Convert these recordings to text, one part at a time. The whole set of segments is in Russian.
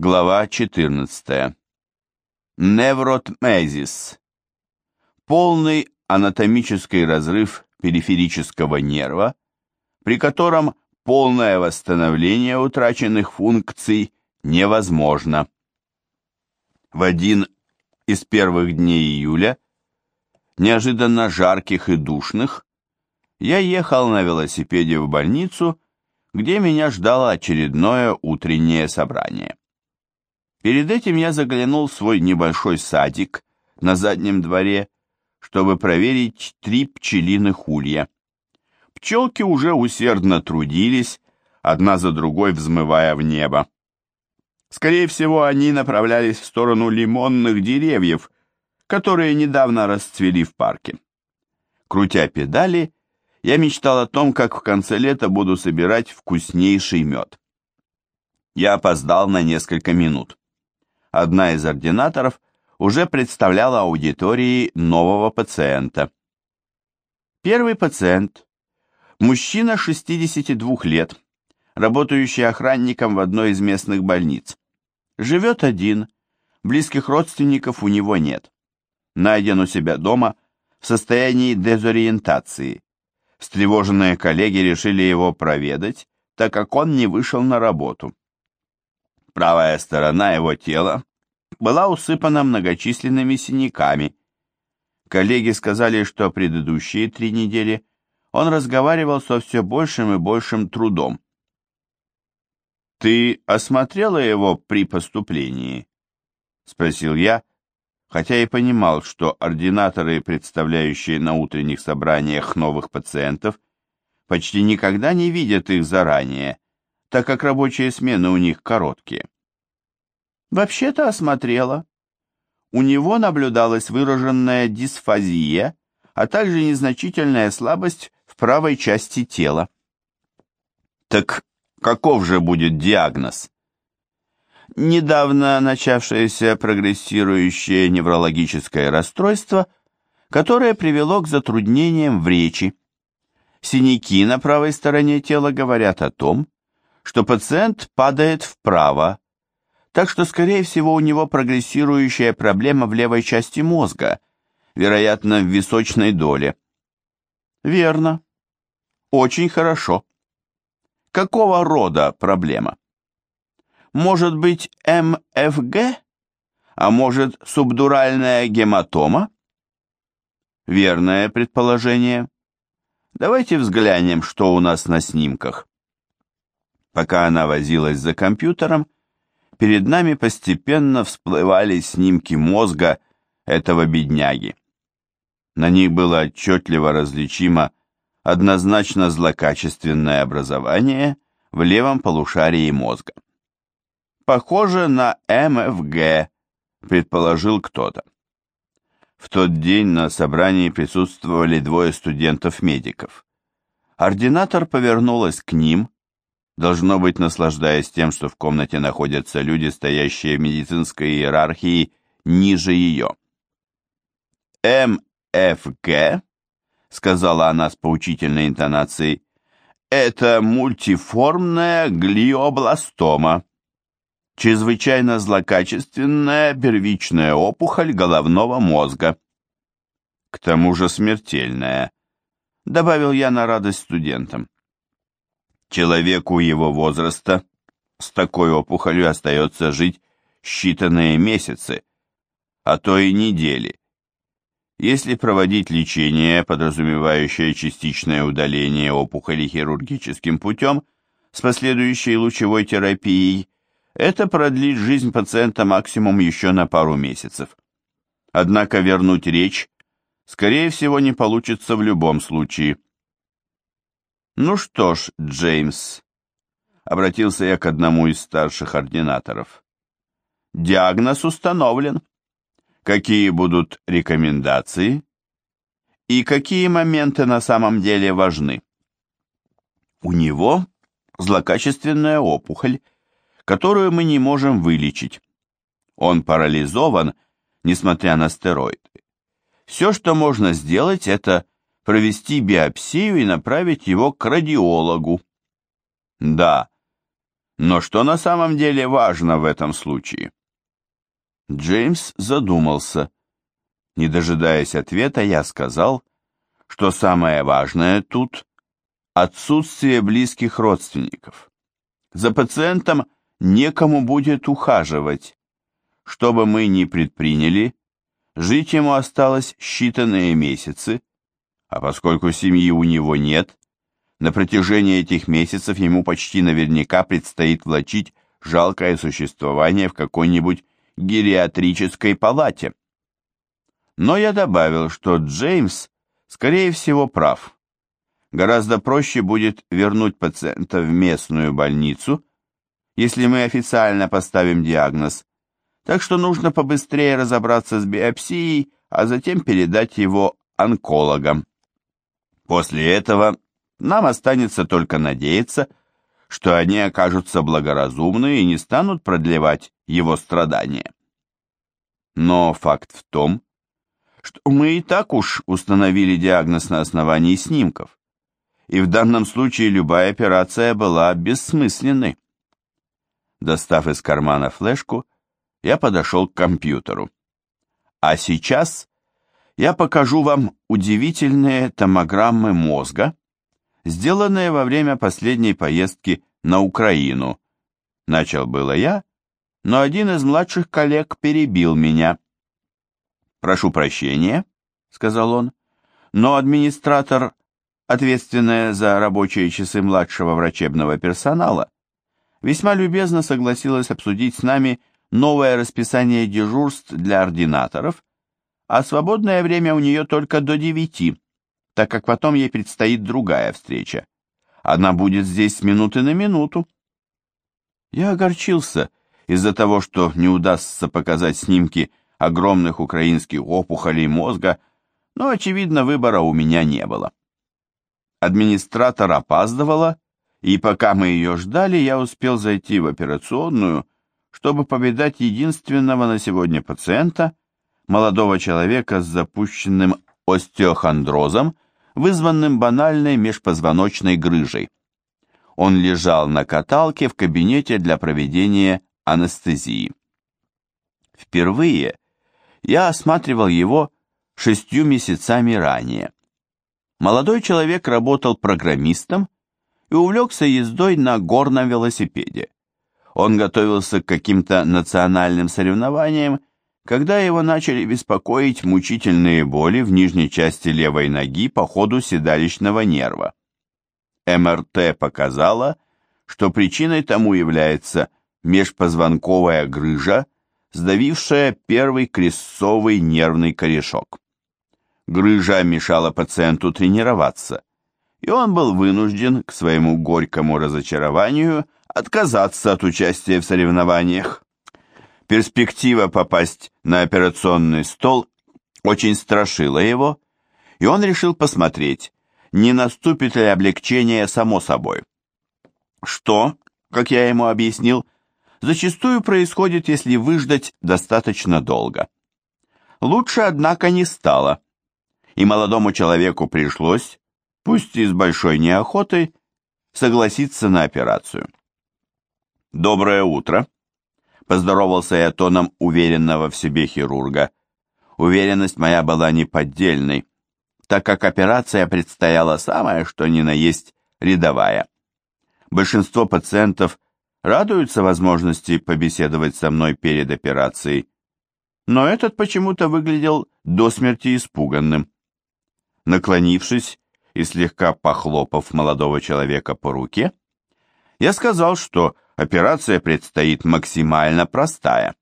Глава 14. Невротмезис. Полный анатомический разрыв периферического нерва, при котором полное восстановление утраченных функций невозможно. В один из первых дней июля, неожиданно жарких и душных, я ехал на велосипеде в больницу, где меня ждало очередное утреннее собрание. Перед этим я заглянул в свой небольшой садик на заднем дворе, чтобы проверить три пчелиных улья. Пчелки уже усердно трудились, одна за другой взмывая в небо. Скорее всего, они направлялись в сторону лимонных деревьев, которые недавно расцвели в парке. Крутя педали, я мечтал о том, как в конце лета буду собирать вкуснейший мед. Я опоздал на несколько минут одна из ординаторов уже представляла аудитории нового пациента. Первый пациент – мужчина 62 лет, работающий охранником в одной из местных больниц. Живет один, близких родственников у него нет. Найден у себя дома в состоянии дезориентации. Встревоженные коллеги решили его проведать, так как он не вышел на работу. Правая сторона его тела была усыпана многочисленными синяками. Коллеги сказали, что предыдущие три недели он разговаривал со все большим и большим трудом. «Ты осмотрела его при поступлении?» — спросил я, хотя и понимал, что ординаторы, представляющие на утренних собраниях новых пациентов, почти никогда не видят их заранее, так как рабочие смены у них короткие. Вообще-то осмотрела. У него наблюдалась выраженная дисфазия, а также незначительная слабость в правой части тела. Так каков же будет диагноз? Недавно начавшееся прогрессирующее неврологическое расстройство, которое привело к затруднениям в речи. Синяки на правой стороне тела говорят о том, что пациент падает вправо, так что, скорее всего, у него прогрессирующая проблема в левой части мозга, вероятно, в височной доле. Верно. Очень хорошо. Какого рода проблема? Может быть, МФГ? А может, субдуральная гематома? Верное предположение. Давайте взглянем, что у нас на снимках. Пока она возилась за компьютером, перед нами постепенно всплывали снимки мозга этого бедняги. На них было отчетливо различимо однозначно злокачественное образование в левом полушарии мозга. Похоже на МФГ, предположил кто-то. В тот день на собрании присутствовали двое студентов-медиков. Ординатор повернулась к ним должно быть, наслаждаясь тем, что в комнате находятся люди, стоящие в медицинской иерархии ниже ее. «МФГ», — сказала она с поучительной интонацией, — «это мультиформная глиобластома, чрезвычайно злокачественная первичная опухоль головного мозга». «К тому же смертельная», — добавил я на радость студентам. Человеку его возраста с такой опухолью остается жить считанные месяцы, а то и недели. Если проводить лечение, подразумевающее частичное удаление опухоли хирургическим путем с последующей лучевой терапией, это продлит жизнь пациента максимум еще на пару месяцев. Однако вернуть речь, скорее всего, не получится в любом случае. «Ну что ж, Джеймс», — обратился я к одному из старших ординаторов, — «диагноз установлен. Какие будут рекомендации? И какие моменты на самом деле важны?» «У него злокачественная опухоль, которую мы не можем вылечить. Он парализован, несмотря на стероиды. Все, что можно сделать, это провести биопсию и направить его к радиологу. Да, Но что на самом деле важно в этом случае? Джеймс задумался. Не дожидаясь ответа, я сказал, что самое важное тут – отсутствие близких родственников. За пациентом некому будет ухаживать. Что бы мы ни предприняли, жить ему осталось считанные месяцы, а поскольку семьи у него нет, на протяжении этих месяцев ему почти наверняка предстоит влачить жалкое существование в какой-нибудь гериатрической палате. Но я добавил, что Джеймс, скорее всего, прав. Гораздо проще будет вернуть пациента в местную больницу, если мы официально поставим диагноз, так что нужно побыстрее разобраться с биопсией, а затем передать его онкологам. После этого нам останется только надеяться, что они окажутся благоразумны и не станут продлевать его страдания. Но факт в том, что мы и так уж установили диагноз на основании снимков, и в данном случае любая операция была бессмысленной. Достав из кармана флешку, я подошел к компьютеру. А сейчас я покажу вам удивительные томограммы мозга, сделанные во время последней поездки на Украину. Начал было я, но один из младших коллег перебил меня. «Прошу прощения», — сказал он, — «но администратор, ответственная за рабочие часы младшего врачебного персонала, весьма любезно согласилась обсудить с нами новое расписание дежурств для ординаторов, а свободное время у нее только до девяти, так как потом ей предстоит другая встреча. Она будет здесь с минуты на минуту. Я огорчился из-за того, что не удастся показать снимки огромных украинских опухолей мозга, но, очевидно, выбора у меня не было. Администратор опаздывала, и пока мы ее ждали, я успел зайти в операционную, чтобы повидать единственного на сегодня пациента, молодого человека с запущенным остеохондрозом, вызванным банальной межпозвоночной грыжей. Он лежал на каталке в кабинете для проведения анестезии. Впервые я осматривал его шестью месяцами ранее. Молодой человек работал программистом и увлекся ездой на горном велосипеде. Он готовился к каким-то национальным соревнованиям когда его начали беспокоить мучительные боли в нижней части левой ноги по ходу седалищного нерва. МРТ показала, что причиной тому является межпозвонковая грыжа, сдавившая первый крестцовый нервный корешок. Грыжа мешала пациенту тренироваться, и он был вынужден к своему горькому разочарованию отказаться от участия в соревнованиях. Перспектива попасть на операционный стол очень страшила его, и он решил посмотреть, не наступит ли облегчение само собой. Что, как я ему объяснил, зачастую происходит, если выждать достаточно долго. Лучше, однако, не стало, и молодому человеку пришлось, пусть и с большой неохотой, согласиться на операцию. «Доброе утро», Поздоровался я тоном уверенного в себе хирурга. Уверенность моя была неподдельной, так как операция предстояла самая, что ни на есть, рядовая. Большинство пациентов радуются возможности побеседовать со мной перед операцией, но этот почему-то выглядел до смерти испуганным. Наклонившись и слегка похлопав молодого человека по руке, я сказал, что операция предстоит максимально простая.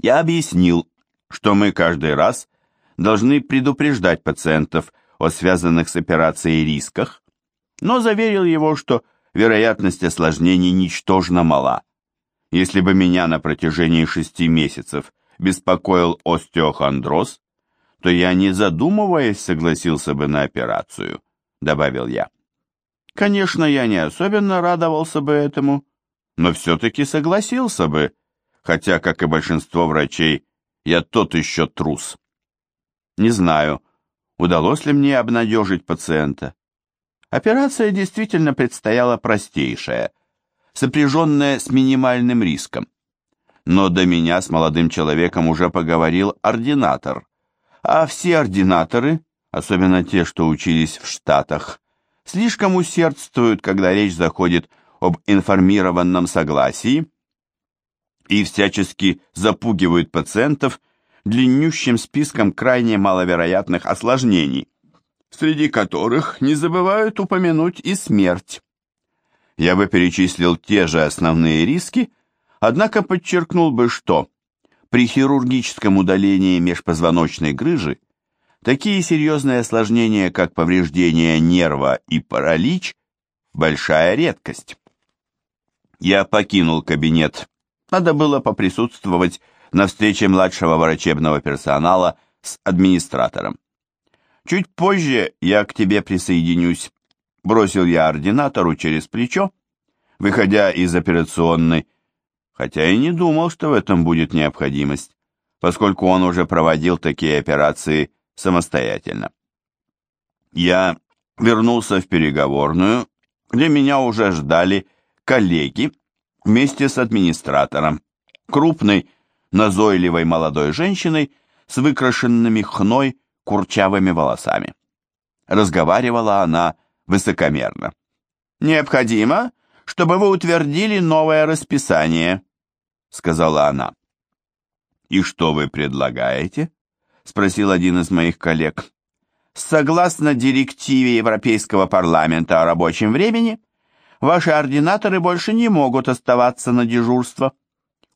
Я объяснил, что мы каждый раз должны предупреждать пациентов о связанных с операцией рисках, но заверил его, что вероятность осложнений ничтожно мала. Если бы меня на протяжении шести месяцев беспокоил остеохондроз, то я, не задумываясь, согласился бы на операцию, добавил я. Конечно, я не особенно радовался бы этому, но все-таки согласился бы, хотя, как и большинство врачей, я тот еще трус. Не знаю, удалось ли мне обнадежить пациента. Операция действительно предстояла простейшая. сопряженное с минимальным риском. Но до меня с молодым человеком уже поговорил ординатор, а все ординаторы, особенно те, что учились в Штатах, слишком усердствуют, когда речь заходит об информированном согласии и всячески запугивают пациентов длиннющим списком крайне маловероятных осложнений, среди которых не забывают упомянуть и смерть. Я бы перечислил те же основные риски, однако подчеркнул бы, что при хирургическом удалении межпозвоночной грыжи такие серьезные осложнения, как повреждение нерва и паралич, большая редкость. Я покинул кабинет. Надо было поприсутствовать на встрече младшего врачебного персонала с администратором. Чуть позже я к тебе присоединюсь, бросил я ординатору через плечо, выходя из операционной, хотя и не думал, что в этом будет необходимость, поскольку он уже проводил такие операции самостоятельно. Я вернулся в переговорную, где меня уже ждали коллеги вместе с администратором, крупной, назойливой молодой женщиной с выкрашенными хной курчавыми волосами. Разговаривала она высокомерно. «Необходимо, чтобы вы утвердили новое расписание», — сказала она. «И что вы предлагаете?» — спросил один из моих коллег. «Согласно директиве Европейского парламента о рабочем времени, ваши ординаторы больше не могут оставаться на дежурство.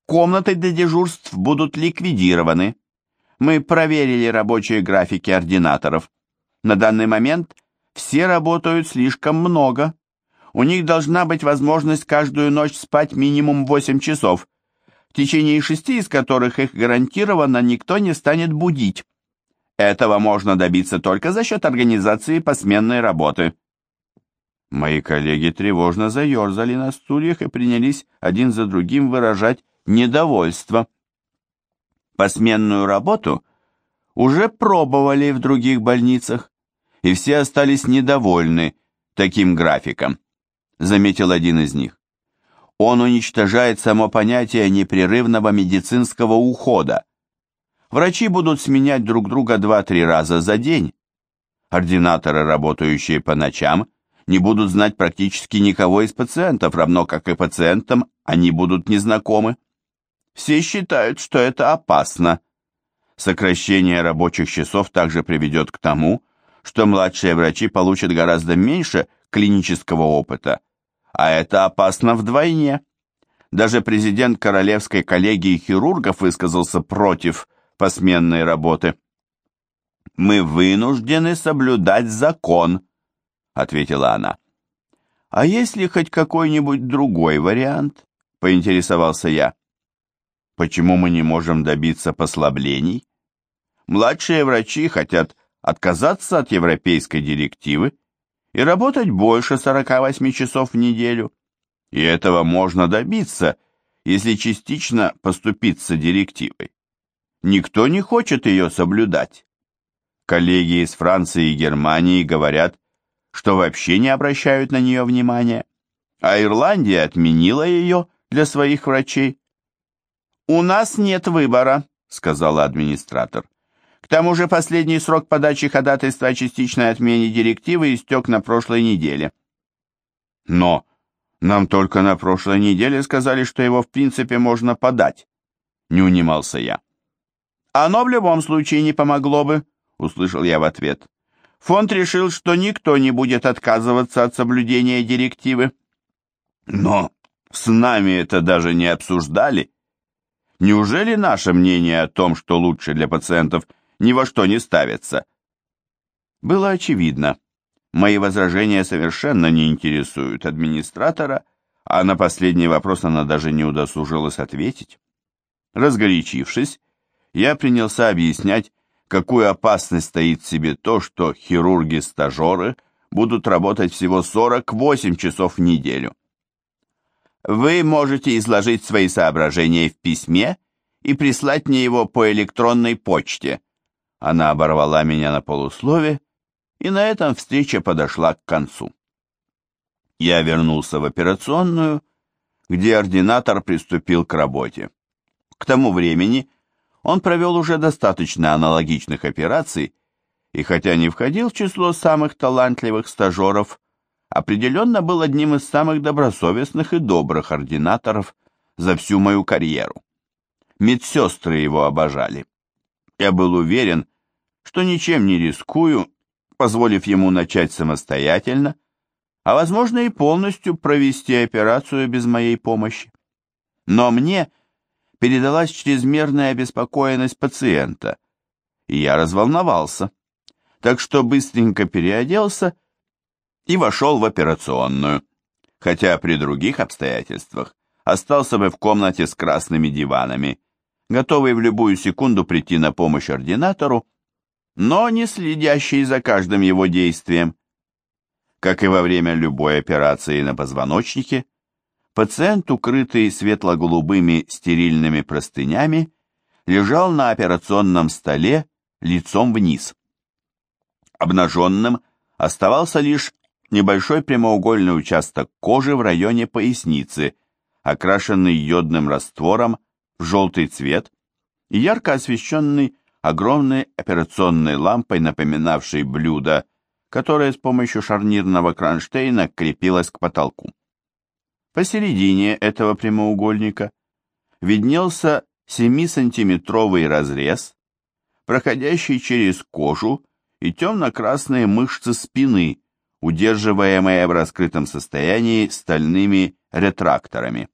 Комнаты для дежурств будут ликвидированы. Мы проверили рабочие графики ординаторов. На данный момент все работают слишком много. У них должна быть возможность каждую ночь спать минимум 8 часов, в течение шести из которых их гарантированно никто не станет будить. Этого можно добиться только за счет организации посменной работы. Мои коллеги тревожно заерзали на стульях и принялись один за другим выражать недовольство. Посменную работу уже пробовали в других больницах, и все остались недовольны таким графиком, заметил один из них. Он уничтожает само понятие непрерывного медицинского ухода. Врачи будут сменять друг друга 2-3 раза за день. Ординаторы, работающие по ночам, не будут знать практически никого из пациентов, равно как и пациентам они будут незнакомы. Все считают, что это опасно. Сокращение рабочих часов также приведет к тому, что младшие врачи получат гораздо меньше клинического опыта, а это опасно вдвойне. Даже президент Королевской коллегии хирургов высказался против посменной работы. «Мы вынуждены соблюдать закон», — ответила она. «А есть ли хоть какой-нибудь другой вариант?» — поинтересовался я. Почему мы не можем добиться послаблений? Младшие врачи хотят отказаться от европейской директивы и работать больше 48 часов в неделю. И этого можно добиться, если частично поступиться директивой. Никто не хочет ее соблюдать. Коллеги из Франции и Германии говорят, что вообще не обращают на нее внимания, а Ирландия отменила ее для своих врачей. «У нас нет выбора», — сказала администратор. «К тому же последний срок подачи ходатайства о частичной отмене директивы истек на прошлой неделе». «Но нам только на прошлой неделе сказали, что его в принципе можно подать», — не унимался я. «Оно в любом случае не помогло бы», — услышал я в ответ. «Фонд решил, что никто не будет отказываться от соблюдения директивы». «Но с нами это даже не обсуждали», Неужели наше мнение о том, что лучше для пациентов, ни во что не ставится? Было очевидно. Мои возражения совершенно не интересуют администратора, а на последний вопрос она даже не удосужилась ответить. Разгорячившись, я принялся объяснять, какую опасность стоит в себе то, что хирурги-стажеры будут работать всего 48 часов в неделю. Вы можете изложить свои соображения в письме и прислать мне его по электронной почте. Она оборвала меня на полуслове, и на этом встреча подошла к концу. Я вернулся в операционную, где ординатор приступил к работе. К тому времени он провел уже достаточно аналогичных операций, и хотя не входил в число самых талантливых стажеров, определенно был одним из самых добросовестных и добрых ординаторов за всю мою карьеру. Медсестры его обожали. Я был уверен, что ничем не рискую, позволив ему начать самостоятельно, а возможно и полностью провести операцию без моей помощи. Но мне передалась чрезмерная обеспокоенность пациента, и я разволновался, так что быстренько переоделся и вошел в операционную, хотя при других обстоятельствах остался бы в комнате с красными диванами, готовый в любую секунду прийти на помощь ординатору, но не следящий за каждым его действием. Как и во время любой операции на позвоночнике, пациент, укрытый светло-голубыми стерильными простынями, лежал на операционном столе лицом вниз. Обнаженным оставался лишь небольшой прямоугольный участок кожи в районе поясницы, окрашенный йодным раствором в желтый цвет и ярко освещенный огромной операционной лампой, напоминавшей блюдо которая с помощью шарнирного кронштейна крепилась к потолку. Посередине этого прямоугольника виднелся 7-сантиметровый разрез, проходящий через кожу и темно-красные мышцы спины, удерживаемые в раскрытом состоянии стальными ретракторами.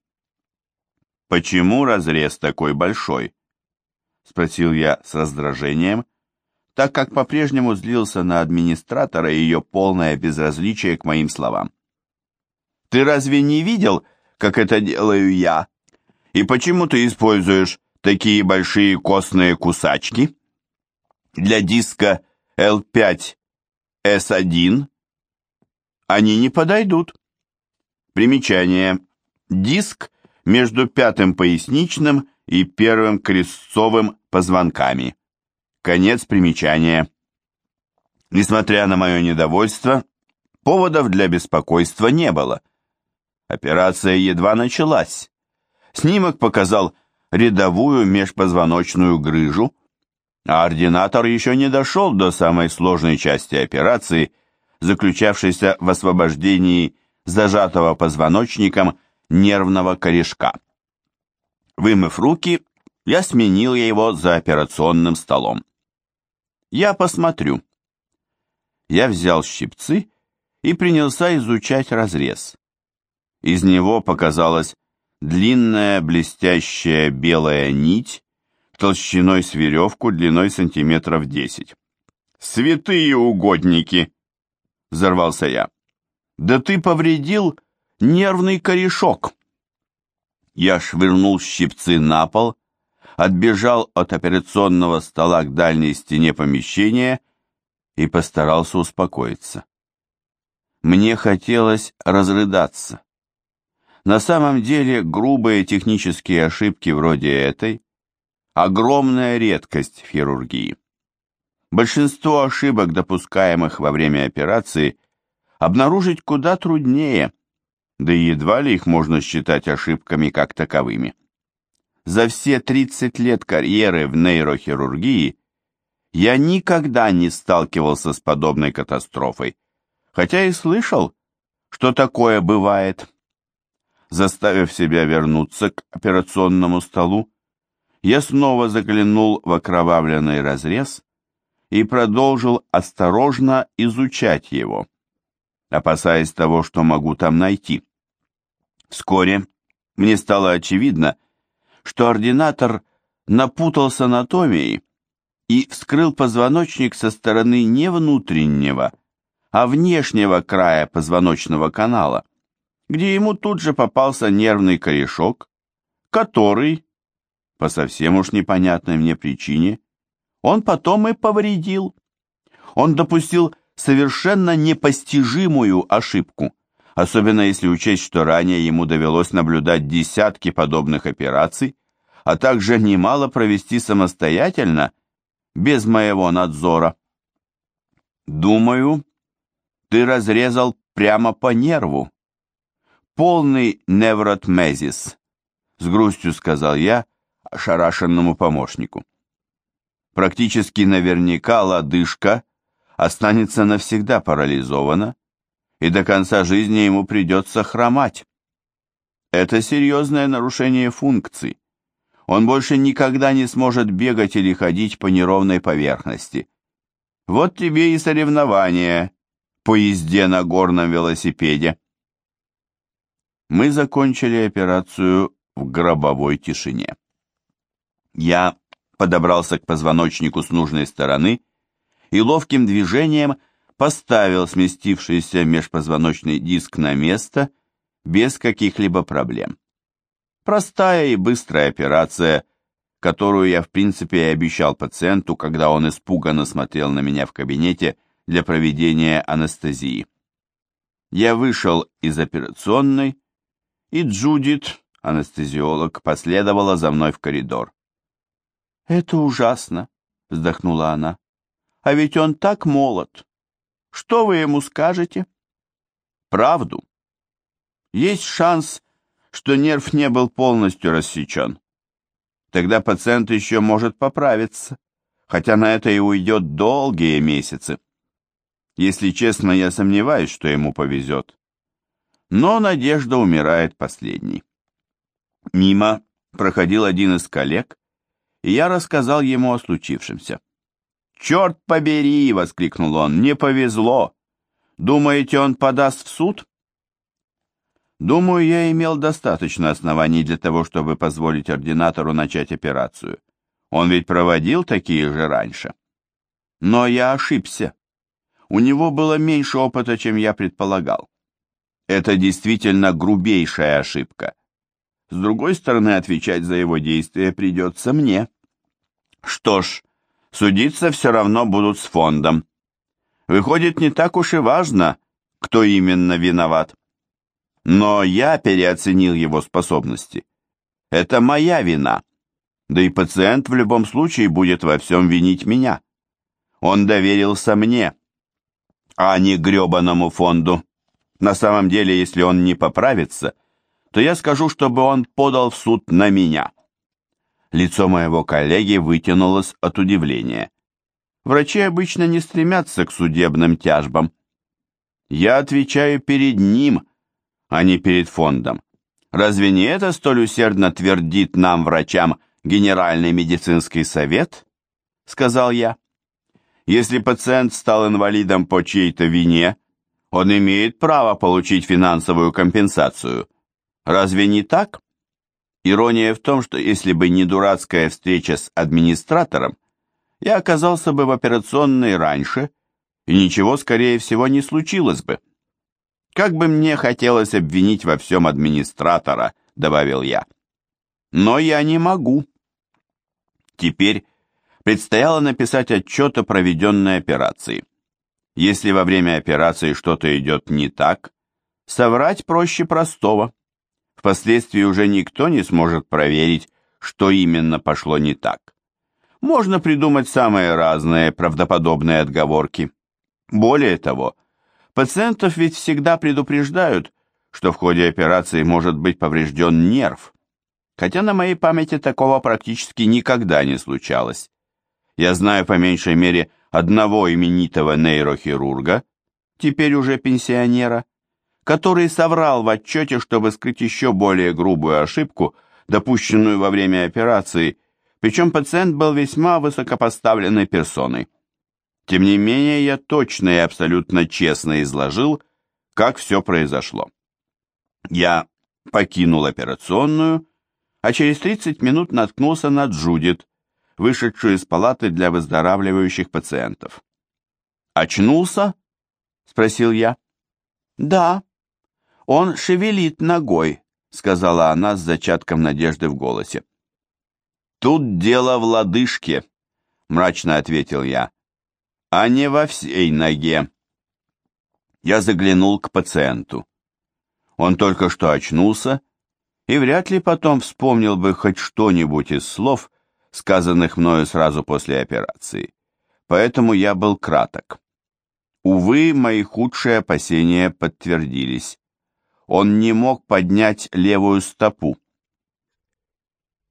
«Почему разрез такой большой?» — спросил я с раздражением, так как по-прежнему злился на администратора и ее полное безразличие к моим словам. «Ты разве не видел, как это делаю я? И почему ты используешь такие большие костные кусачки? Для диска L5 S1 они не подойдут». Примечание. Диск между пятым поясничным и первым крестцовым позвонками. Конец примечания. Несмотря на мое недовольство, поводов для беспокойства не было. Операция едва началась. Снимок показал рядовую межпозвоночную грыжу, а ординатор еще не дошел до самой сложной части операции, заключавшейся в освобождении зажатого позвоночником нервного корешка. Вымыв руки, я сменил его за операционным столом. Я посмотрю. Я взял щипцы и принялся изучать разрез. Из него показалась длинная блестящая белая нить толщиной с веревку длиной сантиметров десять. «Святые угодники!» — взорвался я. «Да ты повредил нервный корешок!» Я швырнул щипцы на пол отбежал от операционного стола к дальней стене помещения и постарался успокоиться. Мне хотелось разрыдаться. На самом деле грубые технические ошибки вроде этой – огромная редкость в хирургии. Большинство ошибок, допускаемых во время операции, обнаружить куда труднее, да и едва ли их можно считать ошибками как таковыми за все 30 лет карьеры в нейрохирургии я никогда не сталкивался с подобной катастрофой, хотя и слышал, что такое бывает. Заставив себя вернуться к операционному столу, я снова заглянул в окровавленный разрез и продолжил осторожно изучать его, опасаясь того, что могу там найти. Вскоре мне стало очевидно, что ординатор напутал с анатомией и вскрыл позвоночник со стороны не внутреннего, а внешнего края позвоночного канала, где ему тут же попался нервный корешок, который, по совсем уж непонятной мне причине, он потом и повредил. Он допустил совершенно непостижимую ошибку, особенно если учесть, что ранее ему довелось наблюдать десятки подобных операций, а также немало провести самостоятельно, без моего надзора. Думаю, ты разрезал прямо по нерву. Полный невротмезис, с грустью сказал я ошарашенному помощнику. Практически наверняка лодыжка останется навсегда парализована, и до конца жизни ему придется хромать. Это серьезное нарушение функций. Он больше никогда не сможет бегать или ходить по неровной поверхности. Вот тебе и соревнования по езде на горном велосипеде. Мы закончили операцию в гробовой тишине. Я подобрался к позвоночнику с нужной стороны и ловким движением поставил сместившийся межпозвоночный диск на место без каких-либо проблем. Простая и быстрая операция, которую я в принципе и обещал пациенту, когда он испуганно смотрел на меня в кабинете для проведения анестезии. Я вышел из операционной, и Джудит, анестезиолог, последовала за мной в коридор. «Это ужасно», — вздохнула она. «А ведь он так молод. Что вы ему скажете?» «Правду. Есть шанс, что нерв не был полностью рассечен. Тогда пациент еще может поправиться, хотя на это и уйдет долгие месяцы. Если честно, я сомневаюсь, что ему повезет. Но надежда умирает последней. Мимо проходил один из коллег, и я рассказал ему о случившемся. «Черт побери!» — воскликнул он. «Не повезло! Думаете, он подаст в суд?» Думаю, я имел достаточно оснований для того, чтобы позволить ординатору начать операцию. Он ведь проводил такие же раньше. Но я ошибся. У него было меньше опыта, чем я предполагал. Это действительно грубейшая ошибка. С другой стороны, отвечать за его действия придется мне. Что ж, судиться все равно будут с фондом. Выходит, не так уж и важно, кто именно виноват. Но я переоценил его способности. Это моя вина. Да и пациент в любом случае будет во всем винить меня. Он доверился мне, а не гребаному фонду. На самом деле, если он не поправится, то я скажу, чтобы он подал в суд на меня. Лицо моего коллеги вытянулось от удивления. Врачи обычно не стремятся к судебным тяжбам. Я отвечаю перед ним, а не перед фондом. Разве не это столь усердно твердит нам, врачам, Генеральный медицинский совет? Сказал я. Если пациент стал инвалидом по чьей-то вине, он имеет право получить финансовую компенсацию. Разве не так? Ирония в том, что если бы не дурацкая встреча с администратором, я оказался бы в операционной раньше, и ничего, скорее всего, не случилось бы. Как бы мне хотелось обвинить во всем администратора, добавил я. Но я не могу. Теперь предстояло написать отчет о проведенной операции. Если во время операции что-то идет не так, соврать проще простого. Впоследствии уже никто не сможет проверить, что именно пошло не так. Можно придумать самые разные правдоподобные отговорки. Более того, Пациентов ведь всегда предупреждают, что в ходе операции может быть поврежден нерв. Хотя на моей памяти такого практически никогда не случалось. Я знаю по меньшей мере одного именитого нейрохирурга, теперь уже пенсионера, который соврал в отчете, чтобы скрыть еще более грубую ошибку, допущенную во время операции, причем пациент был весьма высокопоставленной персоной. Тем не менее, я точно и абсолютно честно изложил, как все произошло. Я покинул операционную, а через 30 минут наткнулся на Джудит, вышедшую из палаты для выздоравливающих пациентов. «Очнулся?» — спросил я. «Да. Он шевелит ногой», — сказала она с зачатком надежды в голосе. «Тут дело в лодыжке», — мрачно ответил я а не во всей ноге. Я заглянул к пациенту. Он только что очнулся и вряд ли потом вспомнил бы хоть что-нибудь из слов, сказанных мною сразу после операции. Поэтому я был краток. Увы, мои худшие опасения подтвердились. он не мог поднять левую стопу.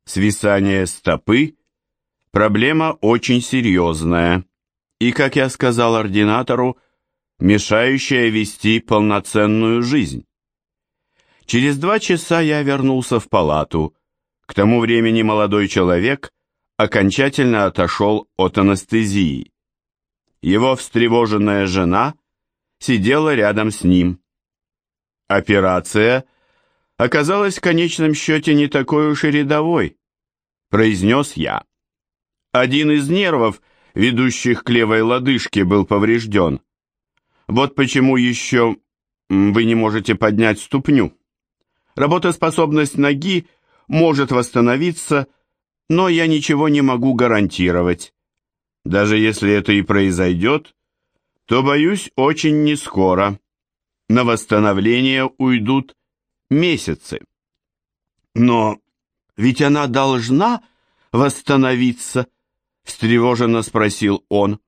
Свисание стопы – проблема очень серьезная и, как я сказал ординатору, мешающая вести полноценную жизнь. Через два часа я вернулся в палату. К тому времени молодой человек окончательно отошел от анестезии. Его встревоженная жена сидела рядом с ним. Операция оказалась в конечном счете не такой уж и рядовой, произнес я. Один из нервов, ведущих к левой лодыжке, был поврежден. Вот почему еще вы не можете поднять ступню. Работоспособность ноги может восстановиться, но я ничего не могу гарантировать. Даже если это и произойдет, то, боюсь, очень нескоро. На восстановление уйдут месяцы. Но ведь она должна восстановиться, встревоженно спросил он.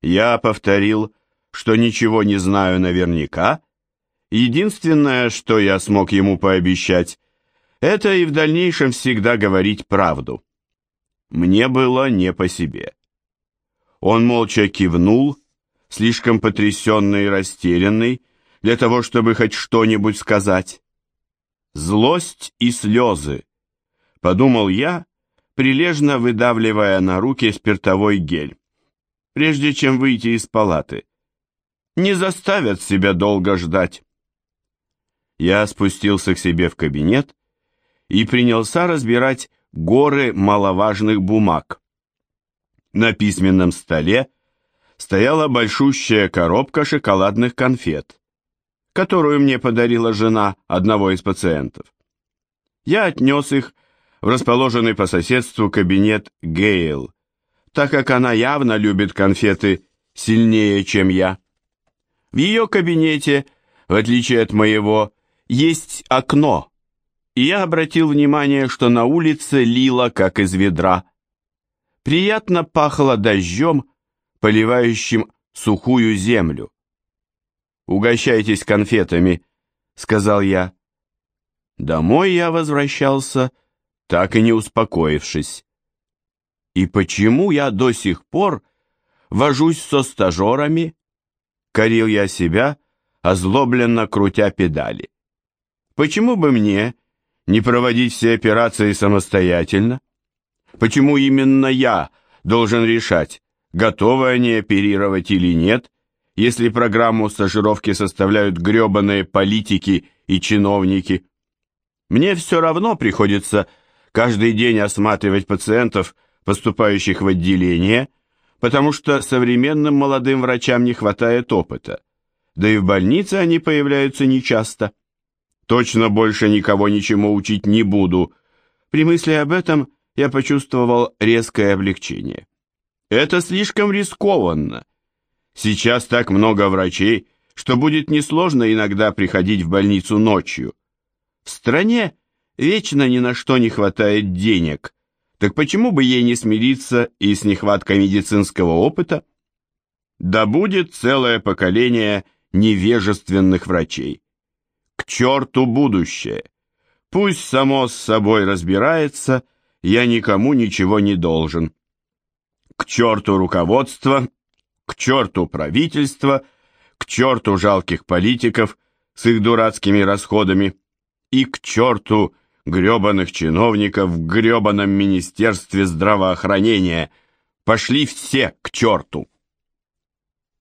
Я повторил, что ничего не знаю наверняка. Единственное, что я смог ему пообещать, это и в дальнейшем всегда говорить правду. Мне было не по себе. Он молча кивнул, слишком потрясенный и растерянный, для того, чтобы хоть что-нибудь сказать. Злость и слезы, подумал я, прилежно выдавливая на руки спиртовой гель, прежде чем выйти из палаты. Не заставят себя долго ждать. Я спустился к себе в кабинет и принялся разбирать горы маловажных бумаг. На письменном столе стояла большущая коробка шоколадных конфет которую мне подарила жена одного из пациентов. Я отнес их в расположенный по соседству кабинет Гейл, так как она явно любит конфеты сильнее, чем я. В ее кабинете, в отличие от моего, есть окно, и я обратил внимание, что на улице лило, как из ведра. Приятно пахло дождем, поливающим сухую землю. «Угощайтесь конфетами», — сказал я. Домой я возвращался, так и не успокоившись. И почему я до сих пор вожусь со стажерами? Корил я себя, озлобленно крутя педали. Почему бы мне не проводить все операции самостоятельно? Почему именно я должен решать, готовы они оперировать или нет, если программу стажировки составляют гребаные политики и чиновники. Мне все равно приходится каждый день осматривать пациентов, поступающих в отделение, потому что современным молодым врачам не хватает опыта. Да и в больнице они появляются нечасто. Точно больше никого ничему учить не буду. При мысли об этом я почувствовал резкое облегчение. Это слишком рискованно Сейчас так много врачей, что будет несложно иногда приходить в больницу ночью. В стране вечно ни на что не хватает денег, так почему бы ей не смириться и с нехваткой медицинского опыта? Да будет целое поколение невежественных врачей. К черту будущее! Пусть само с собой разбирается, я никому ничего не должен. К черту руководство к черту правительство, к черту жалких политиков с их дурацкими расходами и к черту гребаных чиновников в гребаном министерстве здравоохранения. Пошли все к черту.